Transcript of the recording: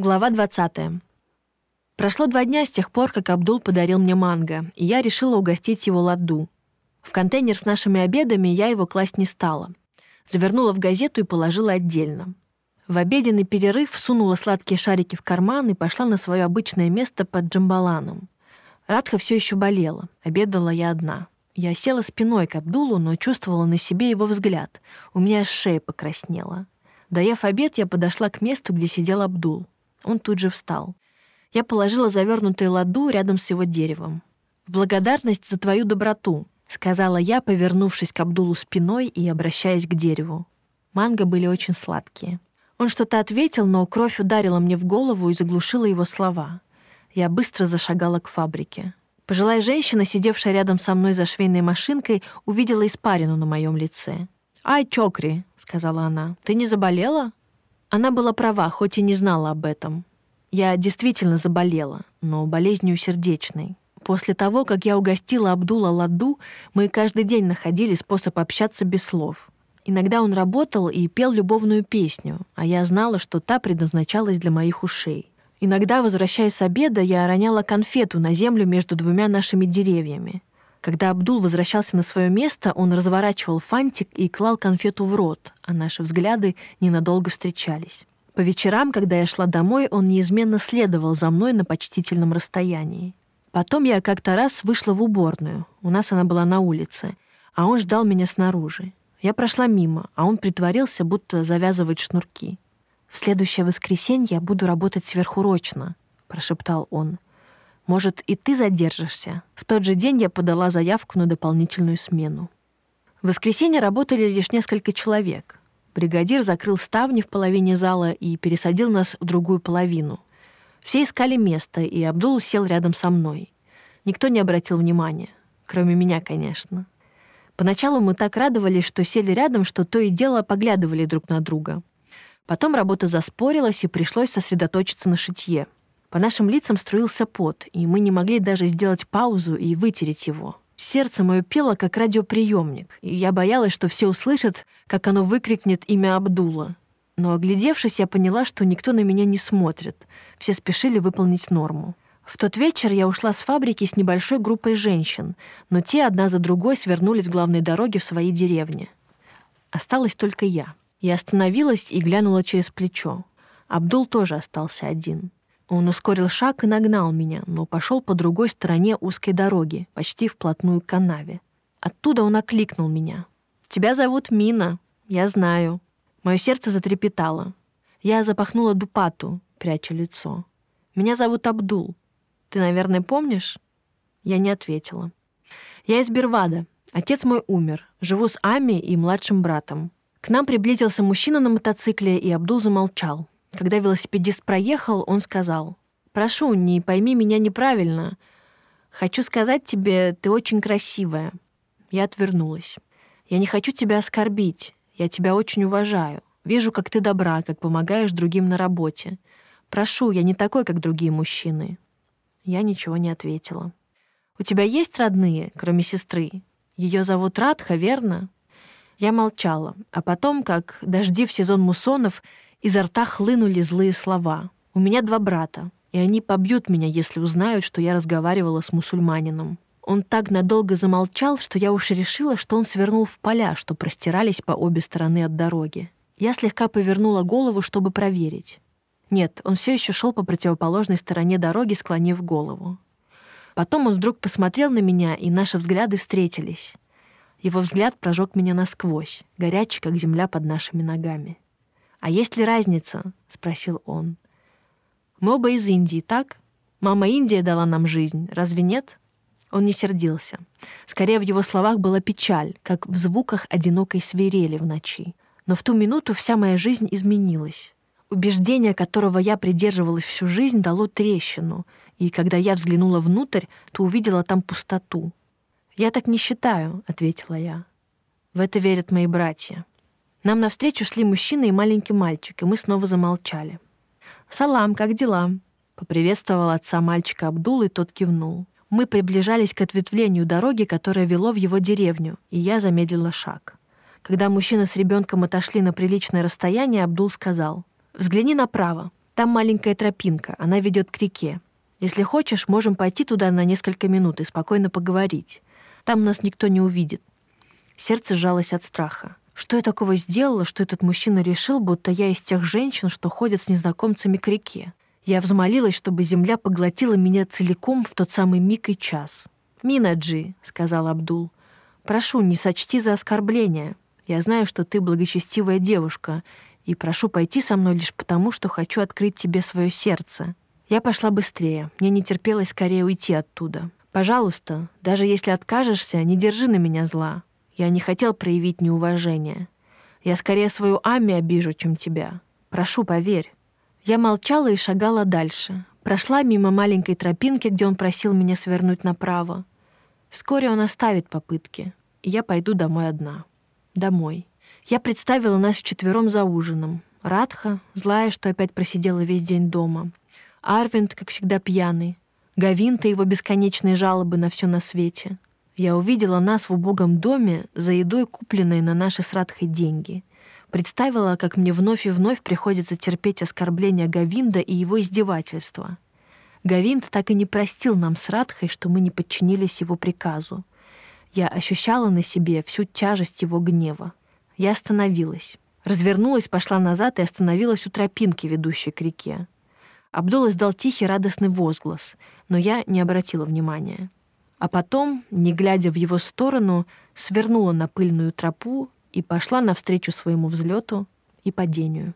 Глава 20. Прошло два дня с тех пор, как Абдул подарил мне манго, и я решила угостить его ладду. В контейнер с нашими обедами я его класть не стала. Завернула в газету и положила отдельно. В обеденный перерыв сунула сладкие шарики в карман и пошла на свое обычное место под джамбаланом. Радха все еще болела. Обедала я одна. Я села спиной к Абдулу, но чувствовала на себе его взгляд. У меня шея покраснела. Доев обед, я подошла к месту, где сидел Абдул. Он тут же встал. Я положила завернутую ладу рядом с его деревом. «В благодарность за твою доброту», — сказала я, повернувшись к Абдулу спиной и обращаясь к дереву. Манго были очень сладкие. Он что-то ответил, но кровь ударила мне в голову и заглушила его слова. Я быстро зашагала к фабрике. Пожилая женщина, сидевшая рядом со мной за швейной машинкой, увидела испарину на моем лице. «Ай, Чокри», — сказала она, — «ты не заболела?» Она была права, хоть и не знала об этом. Я действительно заболела, но болезнью сердечной. После того, как я угостила Абдула ладу, мы каждый день находили способ общаться без слов. Иногда он работал и пел любовную песню, а я знала, что та предназначалась для моих ушей. Иногда, возвращаясь с обеда, я роняла конфету на землю между двумя нашими деревьями. Когда Абдул возвращался на свое место, он разворачивал фантик и клал конфету в рот, а наши взгляды ненадолго встречались. По вечерам, когда я шла домой, он неизменно следовал за мной на почтительном расстоянии. Потом я как-то раз вышла в уборную. У нас она была на улице, а он ждал меня снаружи. Я прошла мимо, а он притворился, будто завязывает шнурки. «В следующее воскресенье я буду работать сверхурочно», — прошептал он. «Может, и ты задержишься?» В тот же день я подала заявку на дополнительную смену. В воскресенье работали лишь несколько человек. Бригадир закрыл ставни в половине зала и пересадил нас в другую половину. Все искали место, и Абдул сел рядом со мной. Никто не обратил внимания. Кроме меня, конечно. Поначалу мы так радовались, что сели рядом, что то и дело поглядывали друг на друга. Потом работа заспорилась, и пришлось сосредоточиться на шитье. По нашим лицам струился пот, и мы не могли даже сделать паузу и вытереть его. Сердце мое пело, как радиоприемник, и я боялась, что все услышат, как оно выкрикнет имя Абдула. Но, оглядевшись, я поняла, что никто на меня не смотрит. Все спешили выполнить норму. В тот вечер я ушла с фабрики с небольшой группой женщин, но те одна за другой свернулись с главной дороги в свои деревни. Осталась только я. Я остановилась и глянула через плечо. Абдул тоже остался один. Он ускорил шаг и нагнал меня, но пошел по другой стороне узкой дороги, почти вплотную к канаве. Оттуда он окликнул меня. «Тебя зовут Мина. Я знаю». Мое сердце затрепетало. Я запахнула дупату, пряча лицо. «Меня зовут Абдул. Ты, наверное, помнишь?» Я не ответила. «Я из Бервада. Отец мой умер. Живу с Ами и младшим братом. К нам приблизился мужчина на мотоцикле, и Абдул замолчал. Когда велосипедист проехал, он сказал, «Прошу, не пойми меня неправильно. Хочу сказать тебе, ты очень красивая». Я отвернулась. «Я не хочу тебя оскорбить. Я тебя очень уважаю. Вижу, как ты добра, как помогаешь другим на работе. Прошу, я не такой, как другие мужчины». Я ничего не ответила. «У тебя есть родные, кроме сестры? Ее зовут Радха, верно?» Я молчала, а потом, как дожди в сезон муссонов, изо рта хлынули злые слова. «У меня два брата, и они побьют меня, если узнают, что я разговаривала с мусульманином». Он так надолго замолчал, что я уж решила, что он свернул в поля, что простирались по обе стороны от дороги. Я слегка повернула голову, чтобы проверить. Нет, он все еще шел по противоположной стороне дороги, склонив голову. Потом он вдруг посмотрел на меня, и наши взгляды встретились. Его взгляд прожег меня насквозь, горячий, как земля под нашими ногами. «А есть ли разница?» — спросил он. «Мы оба из Индии, так? Мама Индия дала нам жизнь, разве нет?» Он не сердился. Скорее, в его словах была печаль, как в звуках одинокой свирели в ночи. Но в ту минуту вся моя жизнь изменилась. Убеждение, которого я придерживалась всю жизнь, дало трещину, и когда я взглянула внутрь, то увидела там пустоту, «Я так не считаю», — ответила я. В это верят мои братья. Нам навстречу шли мужчина и маленький мальчик, и мы снова замолчали. «Салам, как дела?» — поприветствовал отца мальчика Абдул, и тот кивнул. Мы приближались к ответвлению дороги, которое вело в его деревню, и я замедлила шаг. Когда мужчина с ребенком отошли на приличное расстояние, Абдул сказал, «Взгляни направо. Там маленькая тропинка, она ведет к реке. Если хочешь, можем пойти туда на несколько минут и спокойно поговорить. Там нас никто не увидит». Сердце сжалось от страха. Что я такого сделала, что этот мужчина решил, будто я из тех женщин, что ходят с незнакомцами к реке? Я взмолилась, чтобы земля поглотила меня целиком в тот самый миг и час. «Минаджи», — сказал Абдул, — «прошу, не сочти за оскорбление. Я знаю, что ты благочестивая девушка, и прошу пойти со мной лишь потому, что хочу открыть тебе свое сердце». Я пошла быстрее, мне не терпелось скорее уйти оттуда. «Пожалуйста, даже если откажешься, не держи на меня зла. Я не хотел проявить неуважение. Я скорее свою Ами обижу, чем тебя. Прошу, поверь». Я молчала и шагала дальше. Прошла мимо маленькой тропинки, где он просил меня свернуть направо. Вскоре он оставит попытки, и я пойду домой одна. Домой. Я представила нас вчетвером за ужином. Радха, злая, что опять просидела весь день дома. Арвинд, как всегда, пьяный. Гавинта его бесконечные жалобы на все на свете. Я увидела нас в убогом доме за едой, купленной на наши с деньги. Представила, как мне вновь и вновь приходится терпеть оскорбления Гавинда и его издевательства. Гавинд так и не простил нам с Радхой, что мы не подчинились его приказу. Я ощущала на себе всю тяжесть его гнева. Я остановилась. Развернулась, пошла назад и остановилась у тропинки, ведущей к реке. Абдул издал тихий радостный возглас, но я не обратила внимания а потом, не глядя в его сторону, свернула на пыльную тропу и пошла навстречу своему взлету и падению.